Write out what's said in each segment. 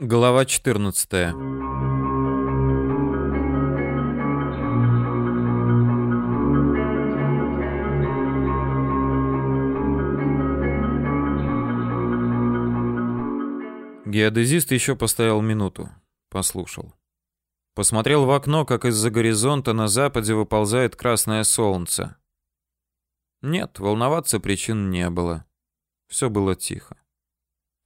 Глава 14. Геодезист еще постоял минуту, послушал. Посмотрел в окно, как из-за горизонта на западе выползает красное солнце. Нет, волноваться причин не было. Все было тихо.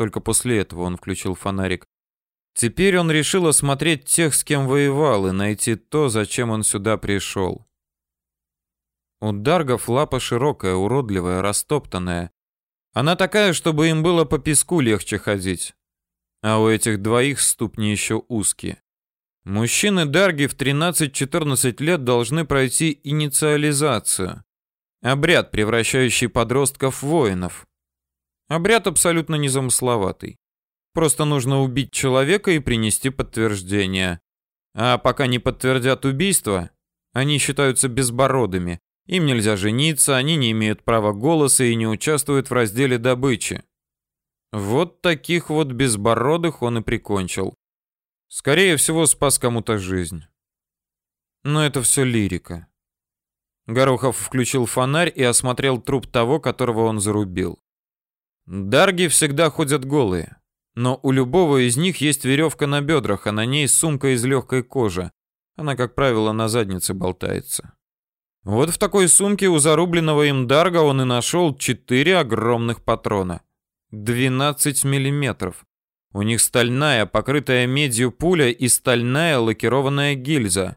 Только после этого он включил фонарик. Теперь он решил осмотреть тех, с кем воевал, и найти то, зачем он сюда пришел. У Даргов лапа широкая, уродливая, растоптанная. Она такая, чтобы им было по песку легче ходить. А у этих двоих ступни еще узкие. Мужчины Дарги в 13-14 лет должны пройти инициализацию. Обряд, превращающий подростков в воинов. Обряд абсолютно незамысловатый. Просто нужно убить человека и принести подтверждение. А пока не подтвердят убийство, они считаются безбородыми. Им нельзя жениться, они не имеют права голоса и не участвуют в разделе добычи. Вот таких вот безбородых он и прикончил. Скорее всего, спас кому-то жизнь. Но это все лирика. Горохов включил фонарь и осмотрел труп того, которого он зарубил. Дарги всегда ходят голые, но у любого из них есть веревка на бедрах, а на ней сумка из легкой кожи. Она, как правило, на заднице болтается. Вот в такой сумке у зарубленного им Дарга он и нашел четыре огромных патрона. 12 миллиметров. У них стальная, покрытая медью пуля и стальная лакированная гильза.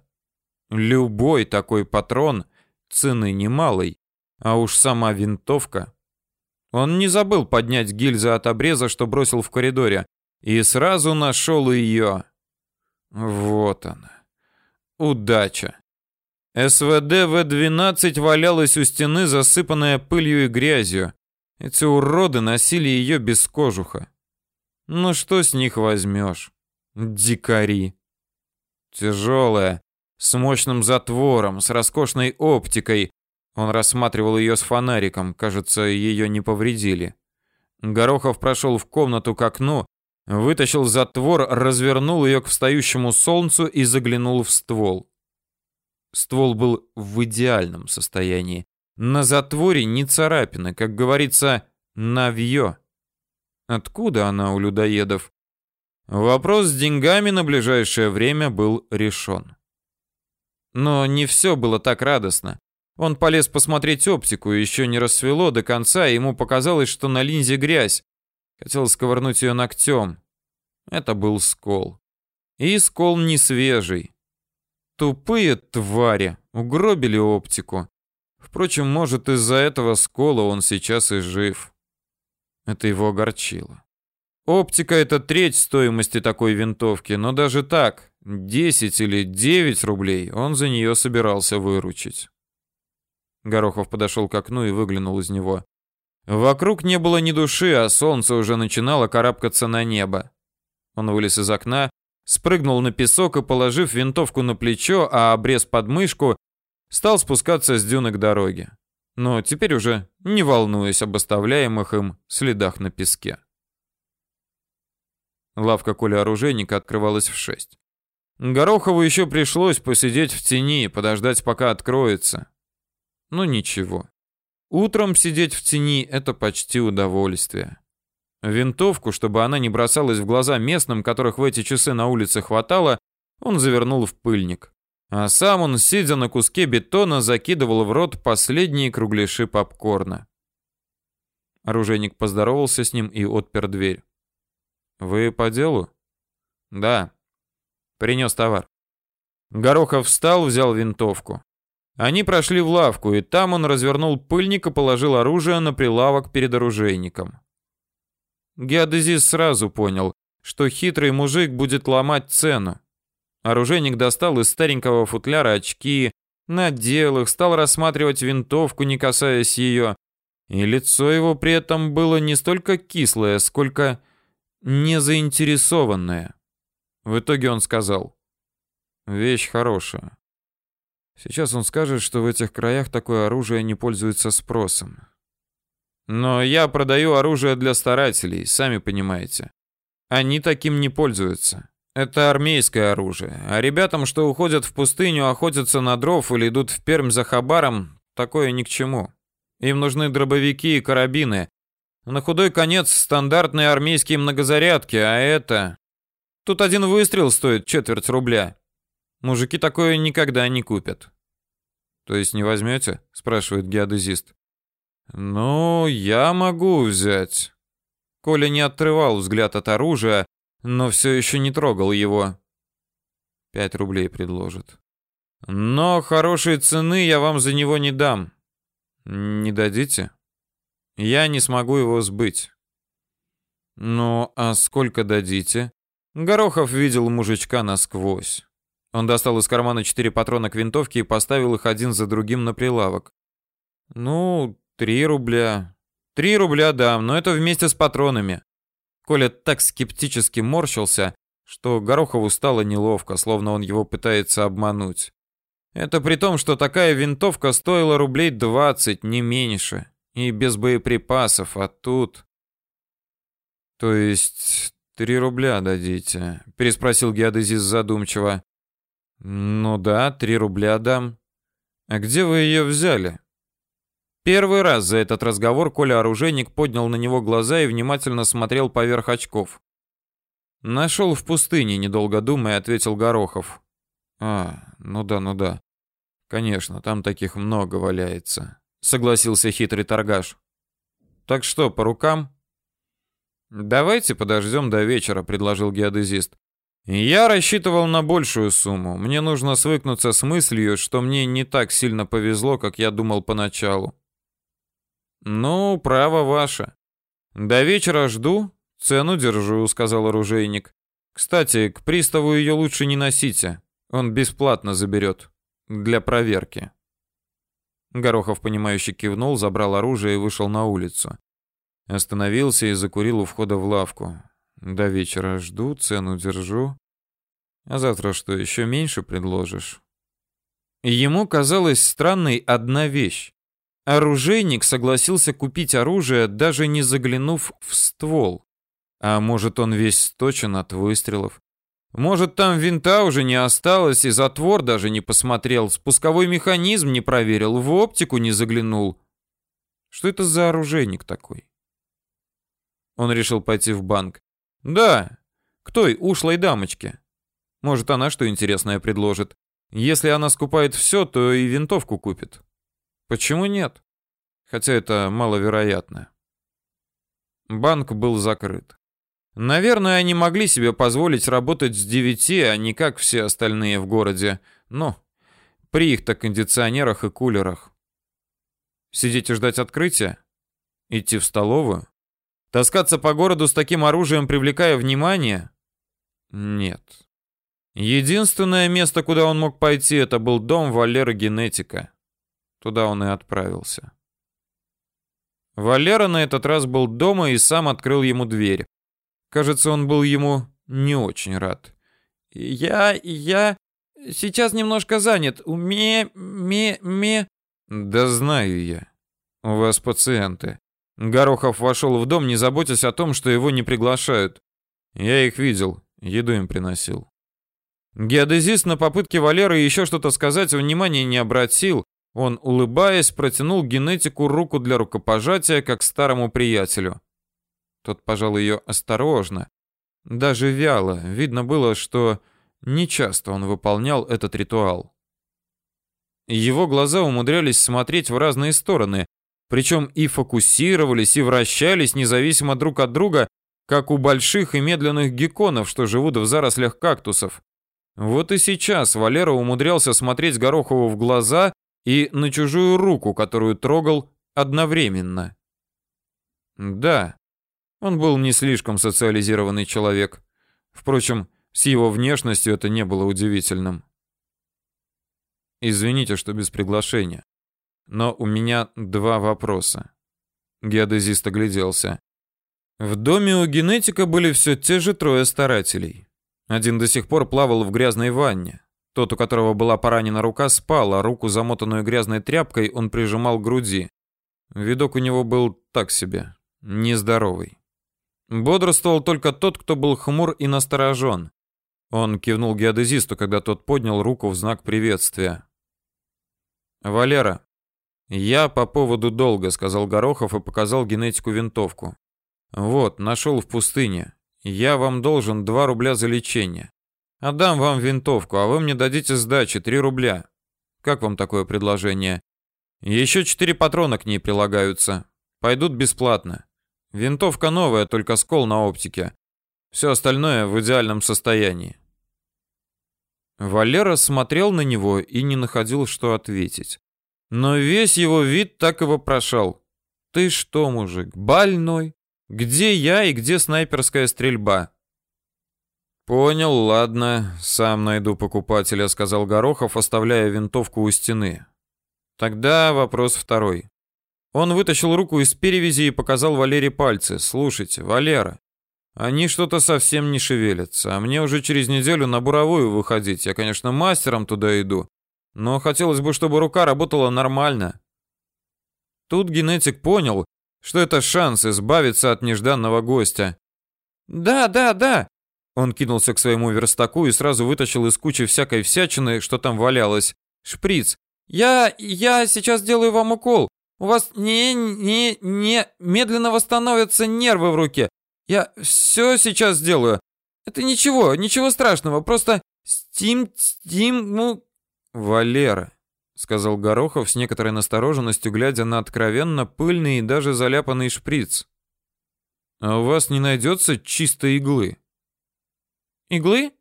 Любой такой патрон цены немалой, а уж сама винтовка. Он не забыл поднять гильзы от обреза, что бросил в коридоре, и сразу нашел ее. Вот она. Удача. СВД В-12 валялась у стены, засыпанная пылью и грязью. Эти уроды носили ее без кожуха. Ну что с них возьмешь? Дикари. Тяжелая, с мощным затвором, с роскошной оптикой. Он рассматривал ее с фонариком, кажется, ее не повредили. Горохов прошел в комнату к окну, вытащил затвор, развернул ее к встающему солнцу и заглянул в ствол. Ствол был в идеальном состоянии. На затворе ни царапины, как говорится, навье. Откуда она у людоедов? Вопрос с деньгами на ближайшее время был решен. Но не все было так радостно. Он полез посмотреть оптику, еще не рассвело до конца, и ему показалось, что на линзе грязь. Хотел сковырнуть ее ногтем. Это был скол. И скол не свежий. Тупые твари угробили оптику. Впрочем, может, из-за этого скола он сейчас и жив. Это его огорчило. Оптика это треть стоимости такой винтовки, но даже так, 10 или 9 рублей он за нее собирался выручить. Горохов подошел к окну и выглянул из него. Вокруг не было ни души, а солнце уже начинало карабкаться на небо. Он вылез из окна, спрыгнул на песок и, положив винтовку на плечо, а обрез под мышку, стал спускаться с дюны к дороге но теперь уже не волнуясь об оставляемых им следах на песке. Лавка Коля оружейника открывалась в шесть. Горохову еще пришлось посидеть в тени и подождать, пока откроется. Ну ничего. Утром сидеть в тени — это почти удовольствие. Винтовку, чтобы она не бросалась в глаза местным, которых в эти часы на улице хватало, он завернул в пыльник а сам он, сидя на куске бетона, закидывал в рот последние кругляши попкорна. Оружейник поздоровался с ним и отпер дверь. «Вы по делу?» «Да». Принес товар. Горохов встал, взял винтовку. Они прошли в лавку, и там он развернул пыльник и положил оружие на прилавок перед оружейником. Геодезист сразу понял, что хитрый мужик будет ломать цену. Оружейник достал из старенького футляра очки, надел их, стал рассматривать винтовку, не касаясь ее. И лицо его при этом было не столько кислое, сколько незаинтересованное. В итоге он сказал, «Вещь хорошая. Сейчас он скажет, что в этих краях такое оружие не пользуется спросом. Но я продаю оружие для старателей, сами понимаете. Они таким не пользуются. Это армейское оружие. А ребятам, что уходят в пустыню, охотятся на дров или идут в Пермь за хабаром, такое ни к чему. Им нужны дробовики и карабины. На худой конец стандартные армейские многозарядки, а это... Тут один выстрел стоит четверть рубля. Мужики такое никогда не купят. То есть не возьмете? спрашивает геодезист. Ну, я могу взять. Коля не отрывал взгляд от оружия, но все еще не трогал его. Пять рублей предложит. Но хорошей цены я вам за него не дам. Не дадите? Я не смогу его сбыть. Ну, а сколько дадите? Горохов видел мужичка насквозь. Он достал из кармана четыре патрона к винтовке и поставил их один за другим на прилавок. Ну, три рубля. Три рубля дам, но это вместе с патронами. Коля так скептически морщился, что Горохову стало неловко, словно он его пытается обмануть. Это при том, что такая винтовка стоила рублей 20, не меньше, и без боеприпасов, а тут... То есть три рубля дадите? Переспросил геодезист задумчиво. Ну да, три рубля дам. А где вы ее взяли? Первый раз за этот разговор Коля оружейник поднял на него глаза и внимательно смотрел поверх очков. Нашел в пустыне, недолго думая, ответил Горохов. А, ну да, ну да. Конечно, там таких много валяется, согласился хитрый торгаш. Так что, по рукам? Давайте подождем до вечера, предложил геодезист. Я рассчитывал на большую сумму. Мне нужно свыкнуться с мыслью, что мне не так сильно повезло, как я думал поначалу. Ну, право ваше. До вечера жду, цену держу, сказал оружейник. Кстати, к приставу ее лучше не носите. Он бесплатно заберет. Для проверки. Горохов, понимающе кивнул, забрал оружие и вышел на улицу. Остановился и закурил у входа в лавку. До вечера жду, цену держу. А завтра что, еще меньше предложишь? Ему казалась странной одна вещь. Оружейник согласился купить оружие, даже не заглянув в ствол. А может, он весь сточен от выстрелов? Может, там винта уже не осталось, и затвор даже не посмотрел, спусковой механизм не проверил, в оптику не заглянул. Что это за оружейник такой? Он решил пойти в банк. Да, к той ушлой дамочке. Может, она что интересное предложит. Если она скупает все, то и винтовку купит. Почему нет? Хотя это маловероятно. Банк был закрыт. Наверное, они могли себе позволить работать с девяти, а не как все остальные в городе. Ну, при их-то кондиционерах и кулерах. Сидеть и ждать открытия? Идти в столовую? Таскаться по городу с таким оружием, привлекая внимание? Нет. Единственное место, куда он мог пойти, это был дом Валеры Генетика. Туда он и отправился. Валера на этот раз был дома и сам открыл ему дверь. Кажется, он был ему не очень рад. «Я... я... сейчас немножко занят. Уме... ме... ме...» «Да знаю я. У вас пациенты». Горохов вошел в дом, не заботясь о том, что его не приглашают. Я их видел, еду им приносил. Геодезист на попытке Валеры еще что-то сказать внимания не обратил, он, улыбаясь, протянул генетику руку для рукопожатия, как старому приятелю. Тот пожал ее осторожно, даже вяло. Видно было, что нечасто он выполнял этот ритуал. Его глаза умудрялись смотреть в разные стороны, причем и фокусировались, и вращались независимо друг от друга, как у больших и медленных гекконов, что живут в зарослях кактусов. Вот и сейчас Валера умудрялся смотреть Горохову в глаза и на чужую руку, которую трогал одновременно. Да, он был не слишком социализированный человек. Впрочем, с его внешностью это не было удивительным. Извините, что без приглашения. Но у меня два вопроса. Геодезист огляделся. В доме у генетика были все те же трое старателей. Один до сих пор плавал в грязной ванне. Тот, у которого была поранена рука, спал, а руку, замотанную грязной тряпкой, он прижимал к груди. Видок у него был так себе, нездоровый. Бодрствовал только тот, кто был хмур и насторожен. Он кивнул геодезисту, когда тот поднял руку в знак приветствия. «Валера, я по поводу долга», — сказал Горохов и показал генетику винтовку. «Вот, нашел в пустыне. Я вам должен 2 рубля за лечение. Отдам вам винтовку, а вы мне дадите сдачи 3 рубля. Как вам такое предложение? Еще 4 патрона к ней прилагаются. Пойдут бесплатно. Винтовка новая, только скол на оптике. Все остальное в идеальном состоянии. Валера смотрел на него и не находил, что ответить. Но весь его вид так и вопрошал. «Ты что, мужик, больной? Где я и где снайперская стрельба?» «Понял, ладно, сам найду покупателя», — сказал Горохов, оставляя винтовку у стены. «Тогда вопрос второй. Он вытащил руку из перевязи и показал Валере пальцы. «Слушайте, Валера, они что-то совсем не шевелятся, а мне уже через неделю на буровую выходить. Я, конечно, мастером туда иду, но хотелось бы, чтобы рука работала нормально». Тут генетик понял, что это шанс избавиться от нежданного гостя. «Да, да, да!» Он кинулся к своему верстаку и сразу вытащил из кучи всякой всячины, что там валялось, шприц. «Я... я сейчас делаю вам укол. У вас не, не, не, медленно восстановятся нервы в руке. Я все сейчас сделаю. Это ничего, ничего страшного, просто стим, стим, ну... Валера, сказал Горохов с некоторой настороженностью, глядя на откровенно пыльный и даже заляпанный шприц. А у вас не найдется чистой иглы? Иглы?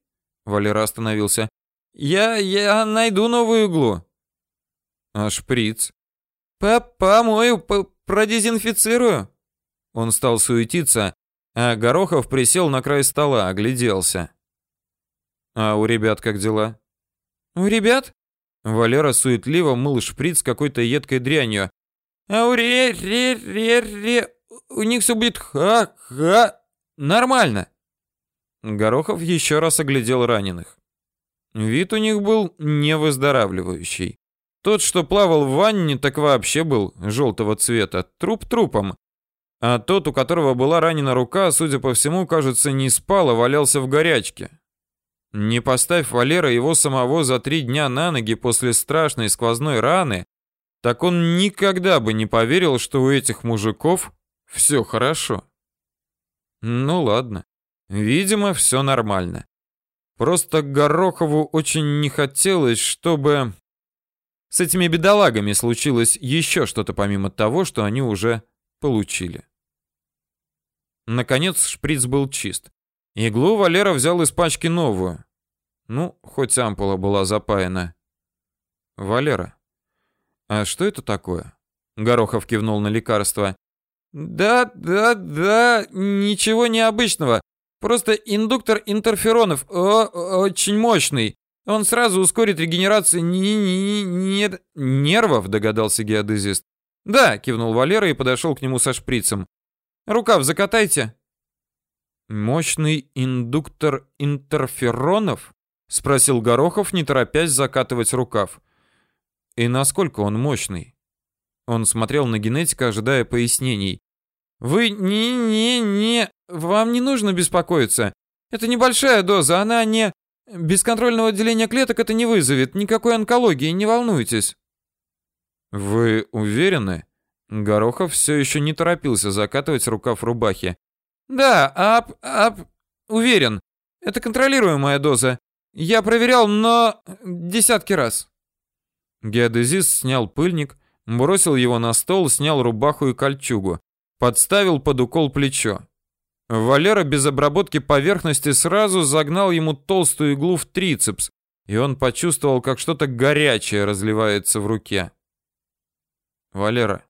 Валера остановился. Я, я найду новую иглу. А шприц? «Помою, продезинфицирую». Он стал суетиться, а Горохов присел на край стола, огляделся. «А у ребят как дела?» «У ребят?» Валера суетливо мыл шприц какой-то едкой дрянью. «А у ре ре ре у них все будет ха-ха нормально». Горохов еще раз оглядел раненых. Вид у них был невыздоравливающий. Тот, что плавал в ванне, так вообще был желтого цвета, труп трупом. А тот, у которого была ранена рука, судя по всему, кажется, не спал, а валялся в горячке. Не поставь Валера его самого за три дня на ноги после страшной сквозной раны, так он никогда бы не поверил, что у этих мужиков все хорошо. Ну ладно, видимо, все нормально. Просто Горохову очень не хотелось, чтобы... С этими бедолагами случилось еще что-то помимо того, что они уже получили. Наконец шприц был чист. Иглу Валера взял из пачки новую. Ну, хоть ампула была запаяна. Валера, а что это такое? Горохов кивнул на лекарство. Да, да, да, ничего необычного. Просто индуктор интерферонов, о, очень мощный. Он сразу ускорит регенерацию не, не, не, нервов, догадался геодезист. Да, кивнул Валера и подошел к нему со шприцем. Рукав закатайте. Мощный индуктор интерферонов? спросил Горохов, не торопясь закатывать рукав. И насколько он мощный? Он смотрел на генетика, ожидая пояснений. Вы не не не вам не нужно беспокоиться. Это небольшая доза, она не Бесконтрольного деления клеток это не вызовет, никакой онкологии, не волнуйтесь. Вы уверены? Горохов все еще не торопился закатывать рукав рубахи. Да, ап, ап, уверен. Это контролируемая доза. Я проверял, но десятки раз. Геодезист снял пыльник, бросил его на стол, снял рубаху и кольчугу, подставил под укол плечо. Валера без обработки поверхности сразу загнал ему толстую иглу в трицепс, и он почувствовал, как что-то горячее разливается в руке. «Валера,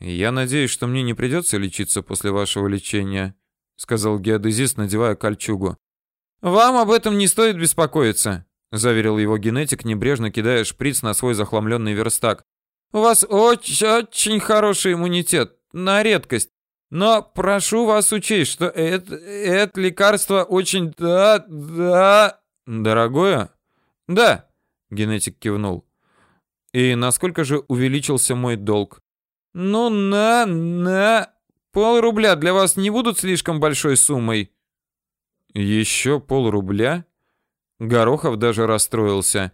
я надеюсь, что мне не придется лечиться после вашего лечения», сказал геодезист, надевая кольчугу. «Вам об этом не стоит беспокоиться», заверил его генетик, небрежно кидая шприц на свой захламленный верстак. «У вас очень-очень хороший иммунитет, на редкость. Но прошу вас учесть, что это, это лекарство очень да, да... Дорогое? Да, генетик кивнул. И насколько же увеличился мой долг? Ну, на, на... Пол рубля для вас не будут слишком большой суммой? Еще пол рубля? Горохов даже расстроился.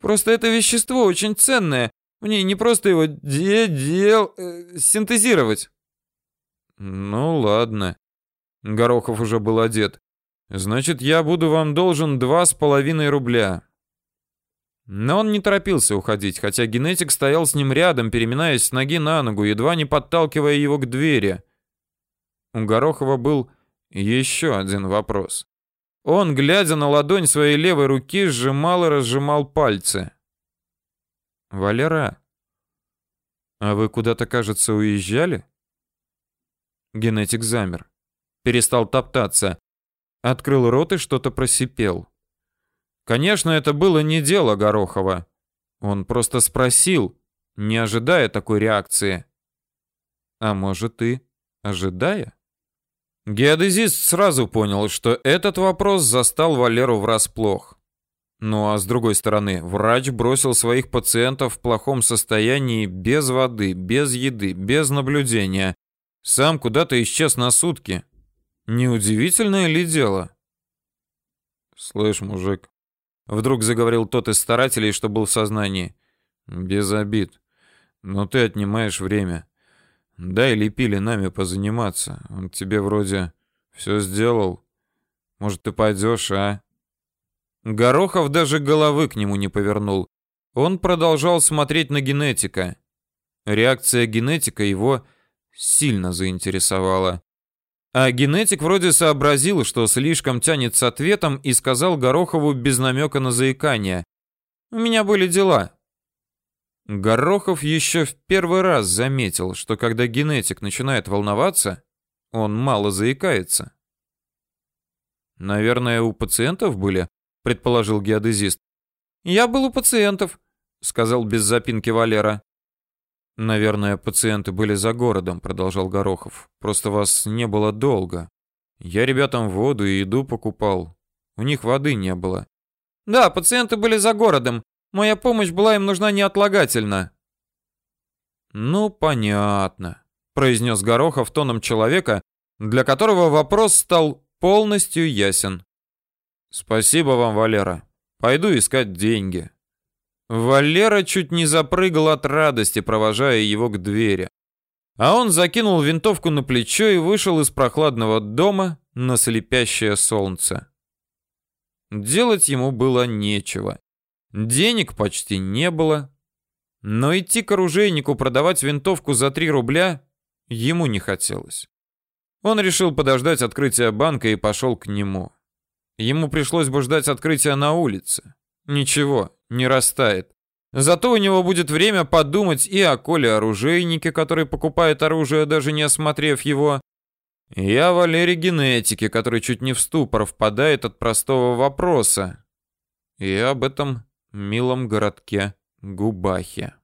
Просто это вещество очень ценное. Мне не просто его де дел э, синтезировать. Ну ладно. Горохов уже был одет. Значит, я буду вам должен два с половиной рубля. Но он не торопился уходить, хотя генетик стоял с ним рядом, переминаясь с ноги на ногу, едва не подталкивая его к двери. У Горохова был еще один вопрос. Он, глядя на ладонь своей левой руки, сжимал и разжимал пальцы. «Валера, а вы куда-то, кажется, уезжали?» Генетик замер. Перестал топтаться. Открыл рот и что-то просипел. Конечно, это было не дело Горохова. Он просто спросил, не ожидая такой реакции. А может и ожидая? Геодезист сразу понял, что этот вопрос застал Валеру врасплох. Ну а с другой стороны, врач бросил своих пациентов в плохом состоянии без воды, без еды, без наблюдения. Сам куда-то исчез на сутки. Неудивительное ли дело? Слышь, мужик, вдруг заговорил тот из старателей, что был в сознании. Без обид. Но ты отнимаешь время. Дай Лепили нами позаниматься. Он тебе вроде все сделал. Может, ты пойдешь, а? Горохов даже головы к нему не повернул. Он продолжал смотреть на генетика. Реакция генетика его сильно заинтересовала. А генетик вроде сообразил, что слишком тянет с ответом и сказал Горохову без намека на заикание. «У меня были дела». Горохов еще в первый раз заметил, что когда генетик начинает волноваться, он мало заикается. «Наверное, у пациентов были?» — предположил геодезист. «Я был у пациентов», — сказал без запинки Валера. Наверное, пациенты были за городом, продолжал Горохов. Просто вас не было долго. Я ребятам воду и еду покупал. У них воды не было. Да, пациенты были за городом. Моя помощь была им нужна неотлагательно. Ну, понятно, произнес Горохов тоном человека, для которого вопрос стал полностью ясен. Спасибо вам, Валера. Пойду искать деньги. Валера чуть не запрыгал от радости, провожая его к двери. А он закинул винтовку на плечо и вышел из прохладного дома на слепящее солнце. Делать ему было нечего. Денег почти не было. Но идти к оружейнику продавать винтовку за 3 рубля ему не хотелось. Он решил подождать открытия банка и пошел к нему. Ему пришлось бы ждать открытия на улице. Ничего, не растает. Зато у него будет время подумать и о Коле-оружейнике, который покупает оружие, даже не осмотрев его, и о Валере Генетике, который чуть не в ступор впадает от простого вопроса, и об этом милом городке Губахе.